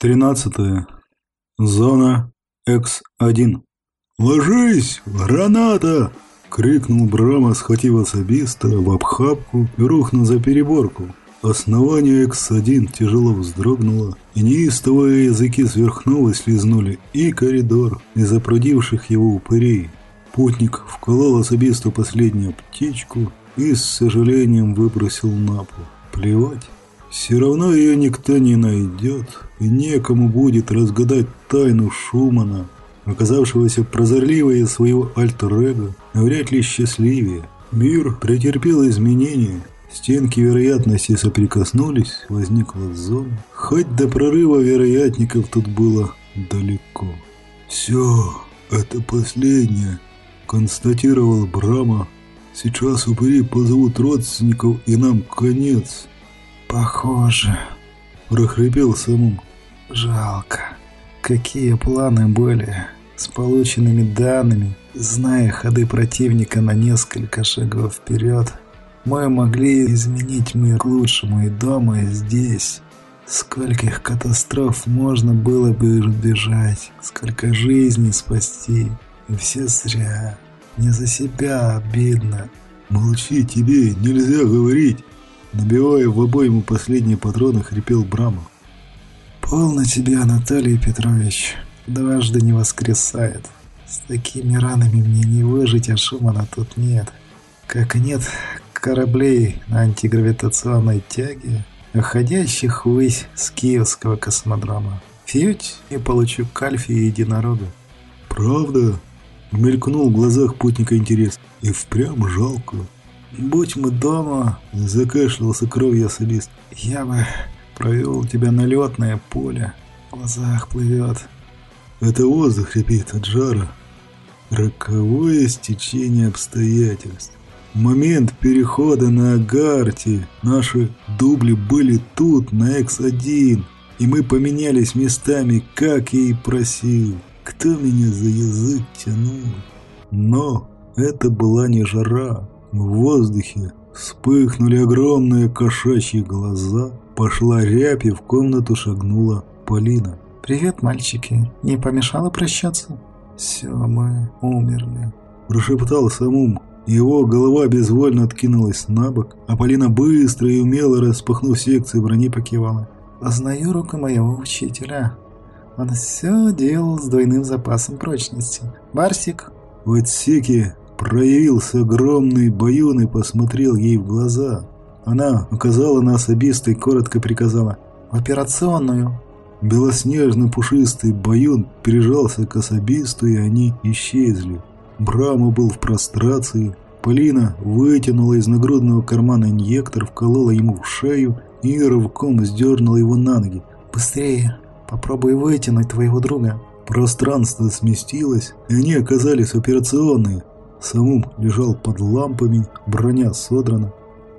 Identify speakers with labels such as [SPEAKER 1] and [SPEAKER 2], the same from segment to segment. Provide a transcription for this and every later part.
[SPEAKER 1] 13. Зона X1. «Ложись! Граната!» — крикнул Брама, схватив особиста в обхапку и рухнул за переборку. Основание X1 тяжело вздрогнуло, и неистовые языки сверхновой слезнули и коридор, и запрудивших его упырей. Путник вколол особисту последнюю птичку и с сожалением выбросил на пол. Плевать. Все равно ее никто не найдет, и некому будет разгадать тайну Шумана, оказавшегося прозорливее своего альтер-эго, вряд ли счастливее. Мир претерпел изменения, стенки вероятности соприкоснулись, возникла зона. Хоть до прорыва вероятников тут было далеко. «Все, это последнее», — констатировал Брама. «Сейчас упыри позовут родственников, и нам конец».
[SPEAKER 2] «Похоже», – прохрипел Самум. «Жалко. Какие планы были с полученными данными, зная ходы противника на несколько шагов вперед, мы могли изменить мир к лучшему и дома, и здесь». Скольких катастроф можно было бы избежать, сколько жизней спасти, и все зря. Не за себя обидно.
[SPEAKER 1] Молчи, тебе нельзя говорить. Набивая в обойму последние патроны, хрипел Брама.
[SPEAKER 2] «Полно тебе, Анатолий Петрович. Дважды не воскресает. С такими ранами мне не выжить, а Шумана тут нет. Как нет кораблей на антигравитационной тяге, уходящих ввысь с киевского космодрома. Фьють и получу кальфи и единорога».
[SPEAKER 1] «Правда?» Мелькнул в глазах путника интерес. «И впрямь жалко».
[SPEAKER 2] «Будь мы дома», — закашлялся кровью солист, — «я бы провел тебя на летное поле. В глазах плывет».
[SPEAKER 1] Это воздух репит от жара. Роковое стечение обстоятельств. Момент перехода на Агарте. Наши дубли были тут, на X1, и мы поменялись местами, как я и просил. Кто меня за язык тянул? Но это была не жара. В воздухе вспыхнули огромные кошачьи глаза. Пошла рябь и в комнату шагнула Полина.
[SPEAKER 2] «Привет, мальчики. Не помешало прощаться?» «Все, мы умерли», –
[SPEAKER 1] прошептал Самум. Его голова безвольно откинулась на бок, а Полина быстро и умело распахнув секции брони покивала.
[SPEAKER 2] «Познаю руку моего учителя. Он все делал с двойным запасом прочности. Барсик!»
[SPEAKER 1] В отсеке Проявился огромный баюн и посмотрел ей в глаза. Она указала на особисто и коротко приказала
[SPEAKER 2] «В операционную».
[SPEAKER 1] Белоснежно-пушистый баюн прижался к особисту, и они исчезли. Брама был в прострации. Полина вытянула из нагрудного кармана инъектор, вколола ему в шею и рывком сдернула его на ноги.
[SPEAKER 2] «Быстрее! Попробуй вытянуть твоего друга!»
[SPEAKER 1] Пространство сместилось, и они оказались в операционной. Самум лежал под лампами, броня содрана.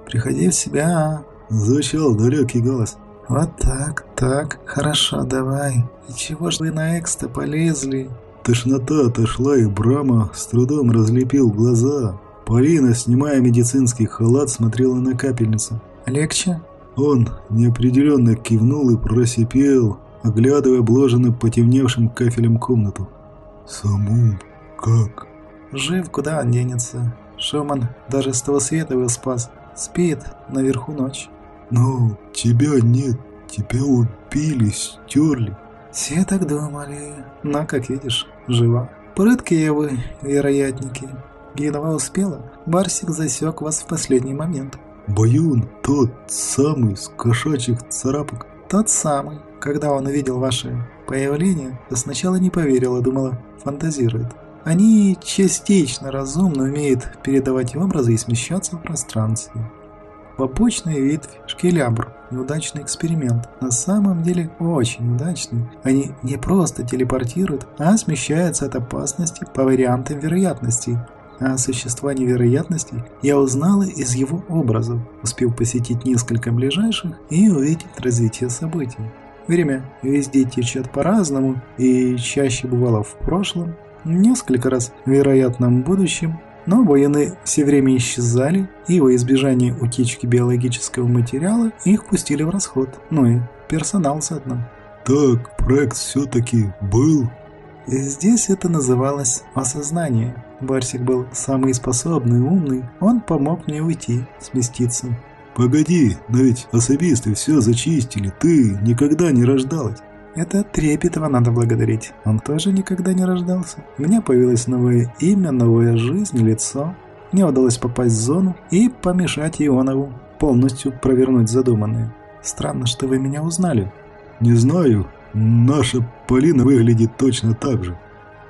[SPEAKER 2] «Приходи в себя!»
[SPEAKER 1] – звучал далекий голос.
[SPEAKER 2] «Вот так, так, хорошо, давай. И чего ж вы на экста полезли?»
[SPEAKER 1] Тошнота отошла, и Брама с трудом разлепил глаза. Полина, снимая медицинский халат, смотрела на капельницу.
[SPEAKER 2] «Легче?»
[SPEAKER 1] Он неопределенно кивнул и просипел, оглядывая обложенную потемневшим кафелем комнату. «Самум, как?»
[SPEAKER 2] Жив, куда он денется. Шуман даже с того света его спас. Спит, наверху ночь.
[SPEAKER 1] Но тебя нет, тебя убили, стерли.
[SPEAKER 2] Все так думали. Но, как видишь, жива. Прыткие вы, вероятники. Едва успела, Барсик засек вас в последний момент.
[SPEAKER 1] Баюн тот самый, с кошачьих царапок.
[SPEAKER 2] Тот самый. Когда он увидел ваше появление, то сначала не поверила, думала, фантазирует. Они частично разумно умеют передавать образы и смещаться в пространстве. Побочная ветвь – шкелябр, неудачный эксперимент. На самом деле очень удачный. Они не просто телепортируют, а смещаются от опасности по вариантам вероятностей. А о существовании вероятностей я узнала из его образов, успев посетить несколько ближайших и увидеть развитие событий. Время везде течет по-разному и чаще бывало в прошлом, Несколько раз в вероятном будущем, но военные все время исчезали, и во избежание утечки биологического материала их пустили в расход, ну и персонал заодно.
[SPEAKER 1] Так, проект все-таки был?
[SPEAKER 2] Здесь это называлось осознание. Барсик был самый способный, умный. Он помог мне уйти, сместиться.
[SPEAKER 1] Погоди, но ведь особисты все зачистили. Ты никогда не рождалась.
[SPEAKER 2] Это Трепетова надо благодарить. Он тоже никогда не рождался. У меня появилось новое имя, новая жизнь, лицо. Мне удалось попасть в зону и помешать Ионову полностью провернуть задуманное. Странно, что вы меня узнали.
[SPEAKER 1] Не знаю. Наша Полина выглядит точно так же.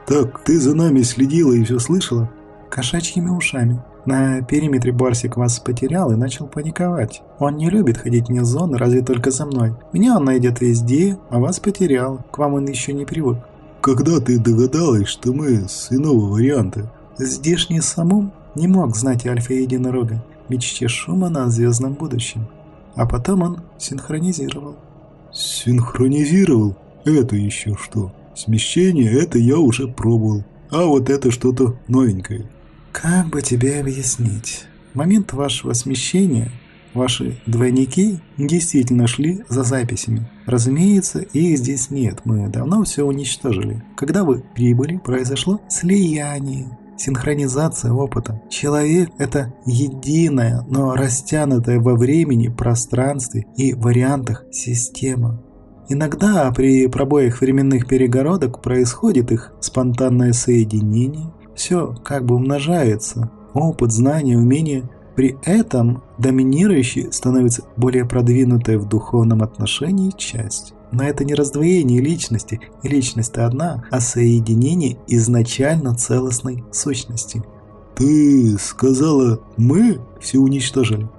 [SPEAKER 1] Так, ты за нами следила и все слышала?
[SPEAKER 2] Кошачьими ушами. На периметре Барсик вас потерял и начал паниковать. Он не любит ходить вне зоны, разве только за мной. Меня он найдет везде, а вас потерял. К вам он еще не привык.
[SPEAKER 1] Когда ты догадалась, что мы с иного варианта?
[SPEAKER 2] Здешний самум не мог знать Альфа Единорога, мечте Шумана о звездном будущем. А потом он синхронизировал.
[SPEAKER 1] Синхронизировал? Это еще что? Смещение это я уже пробовал. А вот это что-то новенькое.
[SPEAKER 2] Как бы тебе объяснить? В момент вашего смещения ваши двойники действительно шли за записями. Разумеется, их здесь нет, мы давно все уничтожили. Когда вы прибыли, произошло слияние, синхронизация опыта. Человек – это единая, но растянутая во времени, пространстве и вариантах система. Иногда при пробоях временных перегородок происходит их спонтанное соединение, все как бы умножается. Опыт, знания, умения. При этом доминирующей становится более продвинутая в духовном отношении часть. Но это не раздвоение личности, личность-то одна, а соединение изначально целостной сущности.
[SPEAKER 1] «Ты сказала, мы все уничтожили?»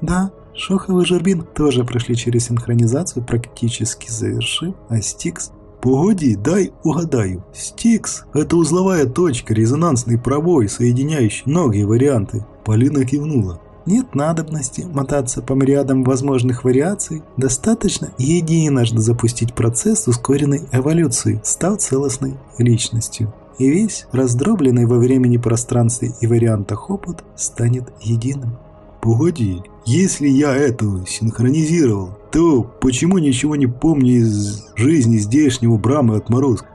[SPEAKER 2] «Да, Шохов и Жербин тоже прошли через синхронизацию, практически завершив, а Стикс
[SPEAKER 1] Погоди, дай угадаю. Стикс – это узловая точка, резонансный пробой, соединяющий многие варианты. Полина кивнула.
[SPEAKER 2] Нет надобности мотаться по мириадам возможных вариаций. Достаточно единожды запустить процесс ускоренной эволюции, став целостной личностью. И весь раздробленный во времени пространстве и вариантах опыт станет единым.
[SPEAKER 1] Погоди, если я это синхронизировал, то почему ничего не помню из жизни здешнего Брама отморозка?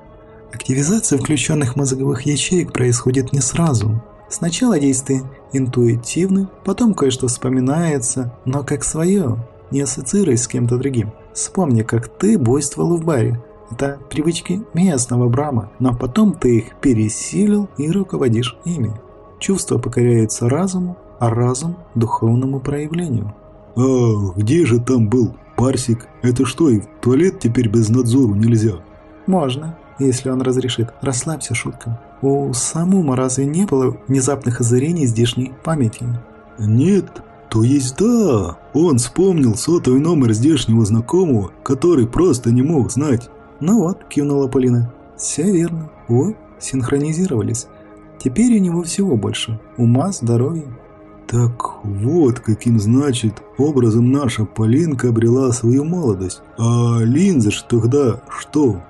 [SPEAKER 2] Активизация включенных мозговых ячеек происходит не сразу. Сначала действия интуитивны, потом кое-что вспоминается, но как свое, не ассоциируясь с кем-то другим. Вспомни, как ты буйствовал в баре. Это привычки местного Брама, но потом ты их пересилил и руководишь ими. Чувства покоряются разуму, а разум – духовному проявлению.
[SPEAKER 1] «А где же там был Парсик? Это что, и в туалет теперь без надзору нельзя?»
[SPEAKER 2] «Можно, если он разрешит. Расслабься, шутка. У Самума разве не было внезапных озарений здешней памяти?»
[SPEAKER 1] «Нет, то есть да. Он вспомнил сотовый номер здешнего знакомого, который просто не мог знать».
[SPEAKER 2] «Ну вот», – кивнула Полина. «Все верно. Вот, синхронизировались. Теперь у него всего больше. Ума, здоровья,
[SPEAKER 1] так вот, каким значит образом наша Полинка обрела свою молодость. А линза ж тогда что?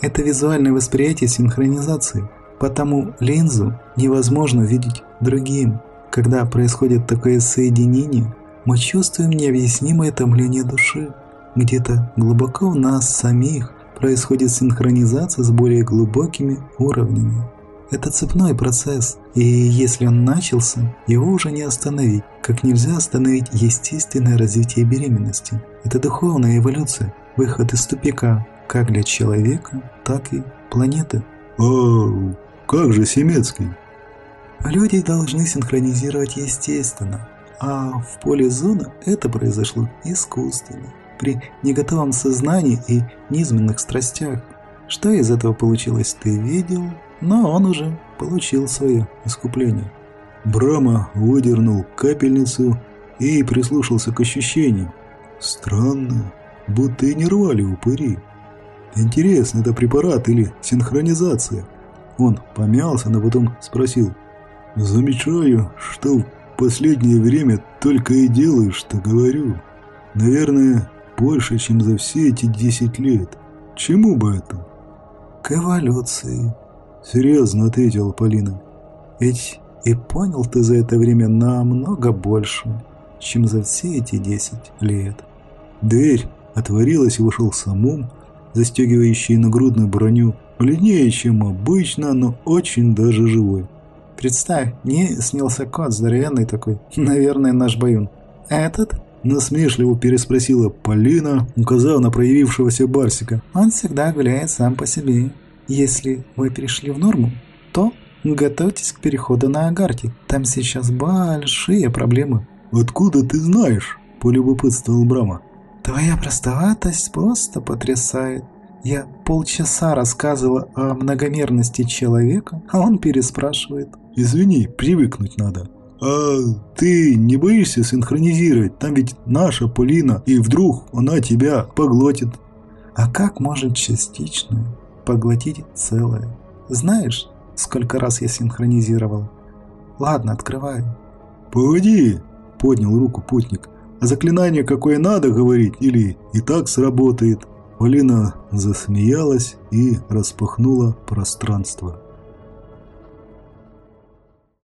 [SPEAKER 2] Это визуальное восприятие синхронизации. Потому линзу невозможно видеть другим. Когда происходит такое соединение, мы чувствуем необъяснимое томление души. Где-то глубоко в нас самих происходит синхронизация с более глубокими уровнями. Это цепной процесс, и если он начался, его уже не остановить, как нельзя остановить естественное развитие беременности. Это духовная эволюция, выход из тупика, как для человека, так и планеты.
[SPEAKER 1] А как же Семецкий?
[SPEAKER 2] Люди должны синхронизировать естественно, а в поле зоны это произошло искусственно, при неготовом сознании и низменных страстях. Что из этого получилось, ты видел, но он уже получил свое искупление.
[SPEAKER 1] Брама выдернул капельницу и прислушался к ощущениям. Странно, будто и не рвали упыри. Интересно, это препарат или синхронизация? Он помялся, но потом спросил. Замечаю, что в последнее время только и делаю, что говорю. Наверное, больше, чем за все эти десять лет. Чему бы это?
[SPEAKER 2] К эволюции.
[SPEAKER 1] Серьезно ответила Полина.
[SPEAKER 2] Ведь и понял ты за это время намного больше, чем за все эти десять лет.
[SPEAKER 1] Дверь отворилась и вышел самум. застегивающий нагрудную броню, бледнее, чем обычно, но очень даже живой.
[SPEAKER 2] Представь, мне снился кот здоровенный такой, наверное, наш Баюн. Этот
[SPEAKER 1] Насмешливо переспросила Полина, указав на проявившегося Барсика.
[SPEAKER 2] Он всегда гуляет сам по себе. Если вы перешли в норму, то готовьтесь к переходу на Агарти. Там сейчас большие проблемы.
[SPEAKER 1] «Откуда ты знаешь?» – полюбопытствовал Брама.
[SPEAKER 2] «Твоя простоватость просто потрясает. Я полчаса рассказывала о многомерности человека, а он переспрашивает».
[SPEAKER 1] «Извини, привыкнуть надо». «А ты не боишься синхронизировать? Там ведь наша Полина, и вдруг она тебя поглотит».
[SPEAKER 2] «А как может частичное поглотить целое? Знаешь, сколько раз я синхронизировал? Ладно, открываю».
[SPEAKER 1] «Погоди!» – поднял руку путник. «А заклинание какое надо говорить или и так сработает?» Полина засмеялась и распахнула пространство.